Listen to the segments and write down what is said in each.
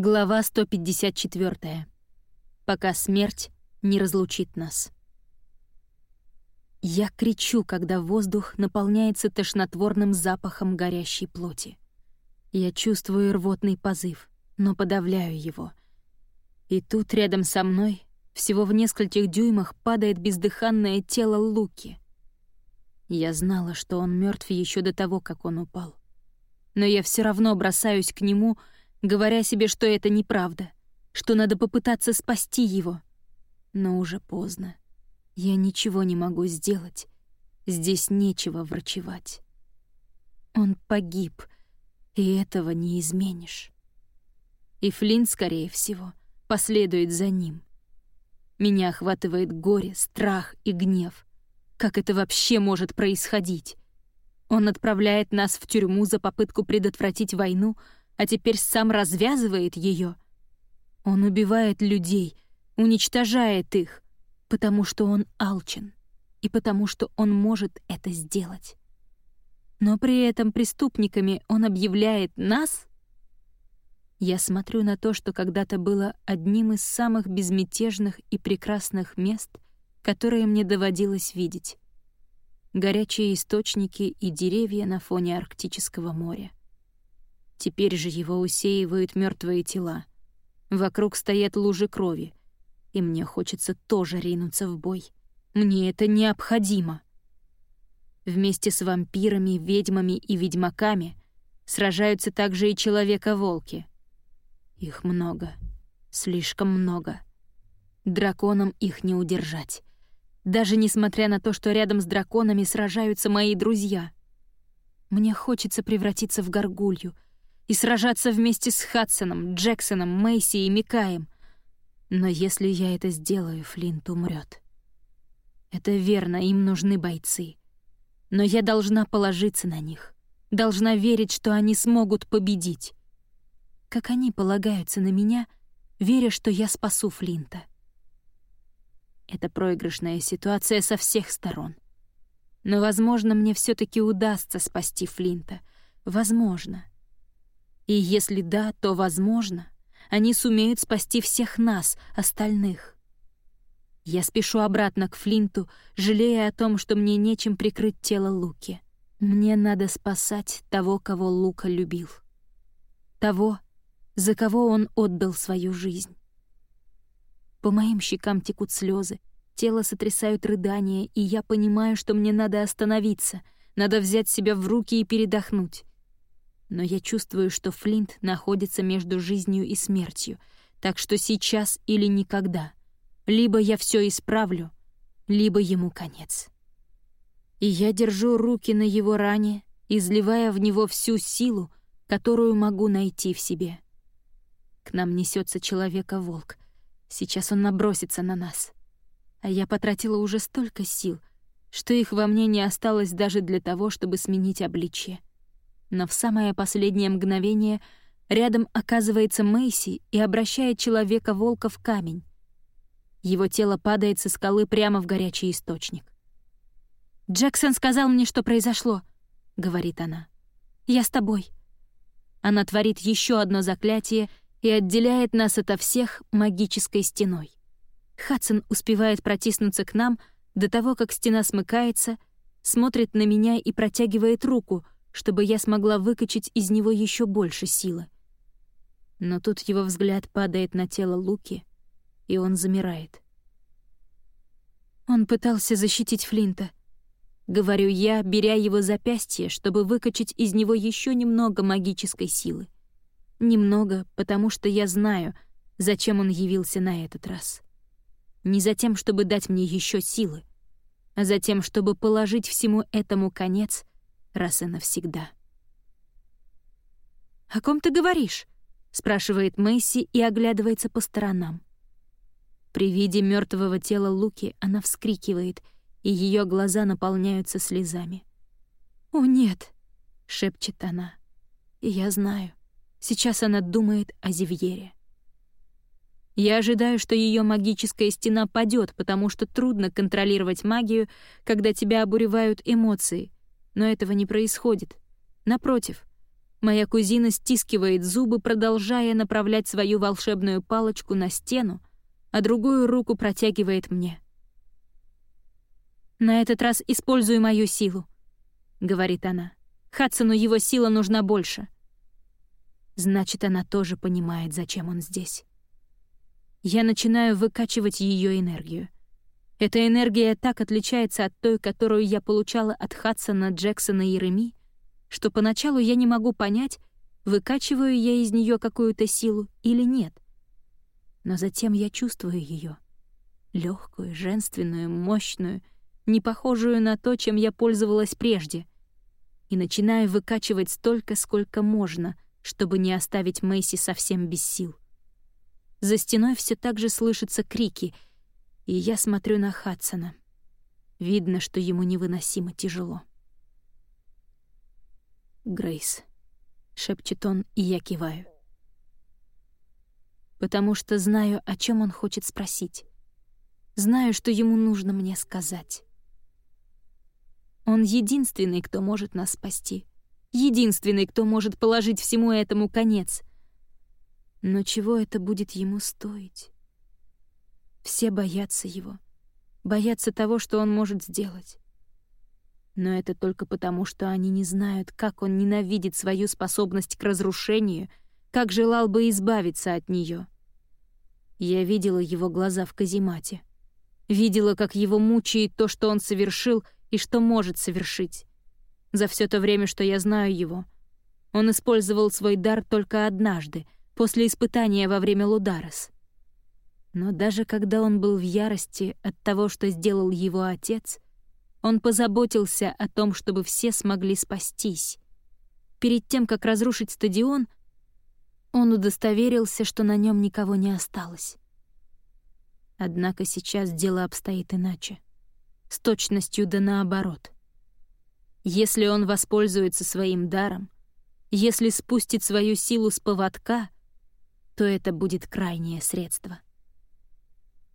Глава 154. Пока смерть не разлучит нас. Я кричу, когда воздух наполняется тошнотворным запахом горящей плоти. Я чувствую рвотный позыв, но подавляю его. И тут рядом со мной, всего в нескольких дюймах, падает бездыханное тело Луки. Я знала, что он мертв еще до того, как он упал. Но я все равно бросаюсь к нему — говоря себе, что это неправда, что надо попытаться спасти его. Но уже поздно. Я ничего не могу сделать. Здесь нечего врачевать. Он погиб, и этого не изменишь. И Флинт, скорее всего, последует за ним. Меня охватывает горе, страх и гнев. Как это вообще может происходить? Он отправляет нас в тюрьму за попытку предотвратить войну — а теперь сам развязывает ее. Он убивает людей, уничтожает их, потому что он алчен и потому что он может это сделать. Но при этом преступниками он объявляет нас? Я смотрю на то, что когда-то было одним из самых безмятежных и прекрасных мест, которые мне доводилось видеть. Горячие источники и деревья на фоне Арктического моря. Теперь же его усеивают мертвые тела. Вокруг стоят лужи крови. И мне хочется тоже ринуться в бой. Мне это необходимо. Вместе с вампирами, ведьмами и ведьмаками сражаются также и человека-волки. Их много. Слишком много. Драконам их не удержать. Даже несмотря на то, что рядом с драконами сражаются мои друзья. Мне хочется превратиться в горгулью — и сражаться вместе с Хадсоном, Джексоном, Мэйси и Микаем. Но если я это сделаю, Флинт умрет. Это верно, им нужны бойцы. Но я должна положиться на них. Должна верить, что они смогут победить. Как они полагаются на меня, веря, что я спасу Флинта. Это проигрышная ситуация со всех сторон. Но, возможно, мне все таки удастся спасти Флинта. Возможно. И если да, то, возможно, они сумеют спасти всех нас, остальных. Я спешу обратно к Флинту, жалея о том, что мне нечем прикрыть тело Луки. Мне надо спасать того, кого Лука любил. Того, за кого он отдал свою жизнь. По моим щекам текут слезы, тело сотрясают рыдания, и я понимаю, что мне надо остановиться, надо взять себя в руки и передохнуть но я чувствую, что Флинт находится между жизнью и смертью, так что сейчас или никогда. Либо я все исправлю, либо ему конец. И я держу руки на его ране, изливая в него всю силу, которую могу найти в себе. К нам несется человека-волк. Сейчас он набросится на нас. А я потратила уже столько сил, что их во мне не осталось даже для того, чтобы сменить обличье но в самое последнее мгновение рядом оказывается Мэйси и обращает человека-волка в камень. Его тело падает со скалы прямо в горячий источник. «Джексон сказал мне, что произошло», — говорит она. «Я с тобой». Она творит еще одно заклятие и отделяет нас ото всех магической стеной. Хадсон успевает протиснуться к нам до того, как стена смыкается, смотрит на меня и протягивает руку — чтобы я смогла выкачать из него еще больше силы. Но тут его взгляд падает на тело Луки, и он замирает. Он пытался защитить Флинта. Говорю я, беря его запястье, чтобы выкачать из него еще немного магической силы. Немного, потому что я знаю, зачем он явился на этот раз. Не за тем, чтобы дать мне еще силы, а за тем, чтобы положить всему этому конец раз и навсегда. «О ком ты говоришь?» — спрашивает Мэйси и оглядывается по сторонам. При виде мертвого тела Луки она вскрикивает, и ее глаза наполняются слезами. «О, нет!» — шепчет она. И я знаю, сейчас она думает о Зивьере. Я ожидаю, что ее магическая стена падет, потому что трудно контролировать магию, когда тебя обуревают эмоции, но этого не происходит. Напротив, Моя кузина стискивает зубы, продолжая направлять свою волшебную палочку на стену, а другую руку протягивает мне. «На этот раз используй мою силу», — говорит она. «Хадсону его сила нужна больше». Значит, она тоже понимает, зачем он здесь. Я начинаю выкачивать ее энергию. Эта энергия так отличается от той, которую я получала от Хадсона, Джексона и Реми, что поначалу я не могу понять, выкачиваю я из нее какую-то силу или нет. Но затем я чувствую ее, легкую, женственную, мощную, не похожую на то, чем я пользовалась прежде, и начинаю выкачивать столько, сколько можно, чтобы не оставить Мэйси совсем без сил. За стеной все так же слышатся крики, и я смотрю на Хадсона. Видно, что ему невыносимо тяжело. «Грейс», — шепчет он, и я киваю. Потому что знаю, о чем он хочет спросить. Знаю, что ему нужно мне сказать. Он единственный, кто может нас спасти. Единственный, кто может положить всему этому конец. Но чего это будет ему стоить? Все боятся его. Боятся того, что он может сделать. Но это только потому, что они не знают, как он ненавидит свою способность к разрушению, как желал бы избавиться от нее. Я видела его глаза в каземате. Видела, как его мучает то, что он совершил и что может совершить. За все то время, что я знаю его, он использовал свой дар только однажды, после испытания во время Лударес. Но даже когда он был в ярости от того, что сделал его отец — он позаботился о том, чтобы все смогли спастись. Перед тем, как разрушить стадион, он удостоверился, что на нем никого не осталось. Однако сейчас дело обстоит иначе. С точностью да наоборот. Если он воспользуется своим даром, если спустит свою силу с поводка, то это будет крайнее средство.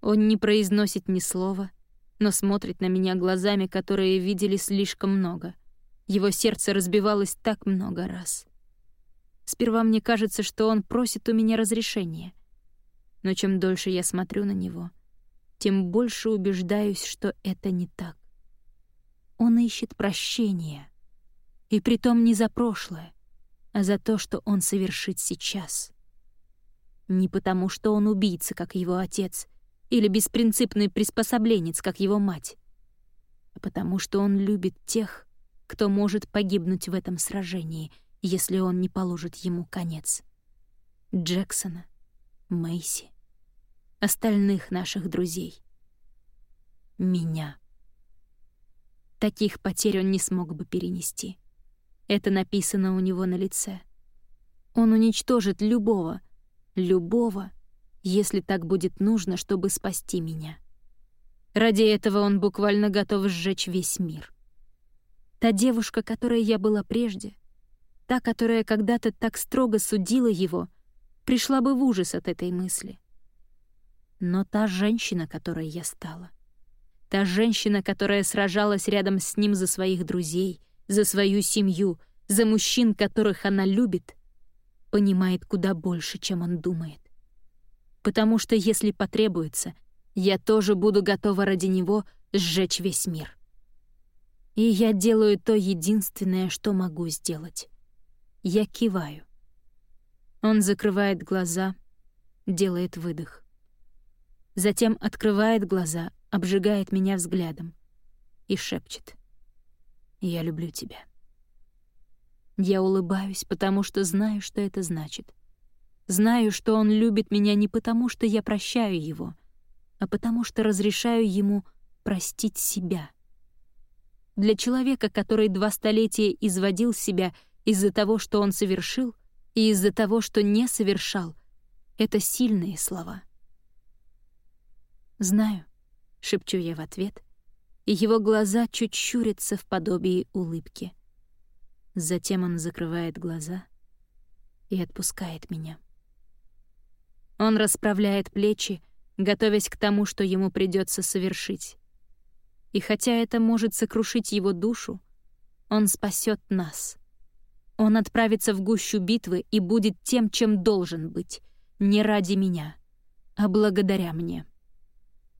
Он не произносит ни слова — но смотрит на меня глазами, которые видели слишком много. Его сердце разбивалось так много раз. Сперва мне кажется, что он просит у меня разрешения. Но чем дольше я смотрю на него, тем больше убеждаюсь, что это не так. Он ищет прощения. И притом не за прошлое, а за то, что он совершит сейчас. Не потому, что он убийца, как его отец — или беспринципный приспособленец, как его мать, а потому что он любит тех, кто может погибнуть в этом сражении, если он не положит ему конец. Джексона, Мэйси, остальных наших друзей. Меня. Таких потерь он не смог бы перенести. Это написано у него на лице. Он уничтожит любого, любого, если так будет нужно, чтобы спасти меня. Ради этого он буквально готов сжечь весь мир. Та девушка, которой я была прежде, та, которая когда-то так строго судила его, пришла бы в ужас от этой мысли. Но та женщина, которой я стала, та женщина, которая сражалась рядом с ним за своих друзей, за свою семью, за мужчин, которых она любит, понимает куда больше, чем он думает потому что, если потребуется, я тоже буду готова ради него сжечь весь мир. И я делаю то единственное, что могу сделать. Я киваю. Он закрывает глаза, делает выдох. Затем открывает глаза, обжигает меня взглядом и шепчет. «Я люблю тебя». Я улыбаюсь, потому что знаю, что это значит. Знаю, что он любит меня не потому, что я прощаю его, а потому что разрешаю ему простить себя. Для человека, который два столетия изводил себя из-за того, что он совершил, и из-за того, что не совершал, это сильные слова. «Знаю», — шепчу я в ответ, и его глаза чуть щурятся в подобии улыбки. Затем он закрывает глаза и отпускает меня. Он расправляет плечи, готовясь к тому, что ему придется совершить. И хотя это может сокрушить его душу, он спасет нас. Он отправится в гущу битвы и будет тем, чем должен быть, не ради меня, а благодаря мне.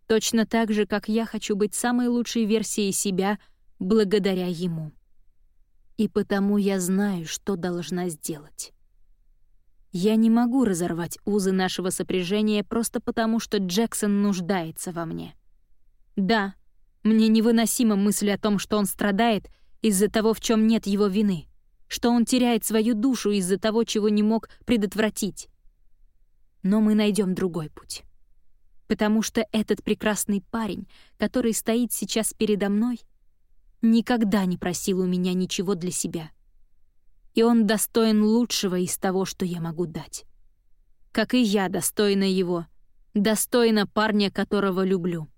Точно так же, как я хочу быть самой лучшей версией себя благодаря ему. И потому я знаю, что должна сделать. Я не могу разорвать узы нашего сопряжения просто потому, что Джексон нуждается во мне. Да, мне невыносима мысль о том, что он страдает из-за того, в чем нет его вины, что он теряет свою душу из-за того, чего не мог предотвратить. Но мы найдем другой путь потому что этот прекрасный парень, который стоит сейчас передо мной, никогда не просил у меня ничего для себя. И он достоин лучшего из того, что я могу дать. Как и я достойна его, достойна парня, которого люблю.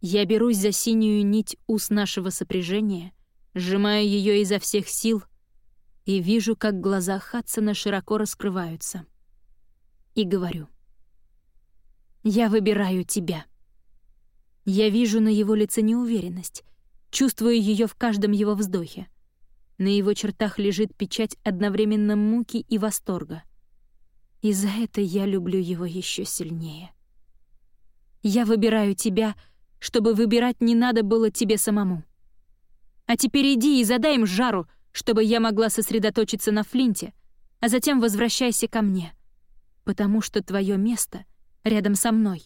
Я берусь за синюю нить ус нашего сопряжения, сжимаю ее изо всех сил и вижу, как глаза Хадсона широко раскрываются. И говорю — я выбираю тебя. Я вижу на его лице неуверенность, чувствую ее в каждом его вздохе. На его чертах лежит печать одновременно муки и восторга. И за это я люблю его еще сильнее. Я выбираю тебя, чтобы выбирать не надо было тебе самому. А теперь иди и задай им жару, чтобы я могла сосредоточиться на Флинте, а затем возвращайся ко мне, потому что твое место — рядом со мной.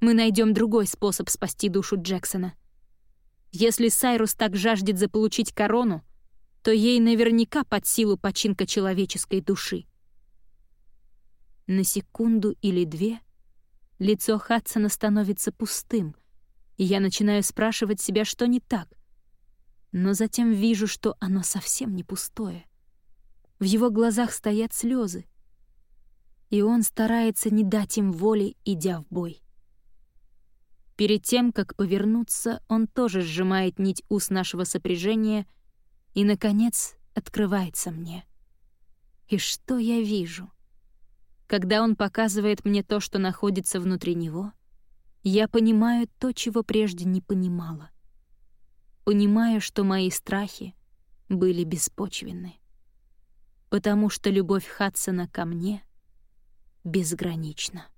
Мы найдем другой способ спасти душу Джексона. Если Сайрус так жаждет заполучить корону, то ей наверняка под силу починка человеческой души. На секунду или две лицо Хадсона становится пустым, и я начинаю спрашивать себя, что не так. Но затем вижу, что оно совсем не пустое. В его глазах стоят слезы, и он старается не дать им воли, идя в бой. Перед тем, как повернуться, он тоже сжимает нить ус нашего сопряжения и, наконец, открывается мне. И что я вижу? Когда он показывает мне то, что находится внутри него, я понимаю то, чего прежде не понимала. Понимаю, что мои страхи были беспочвенны. Потому что любовь Хадсона ко мне безгранична.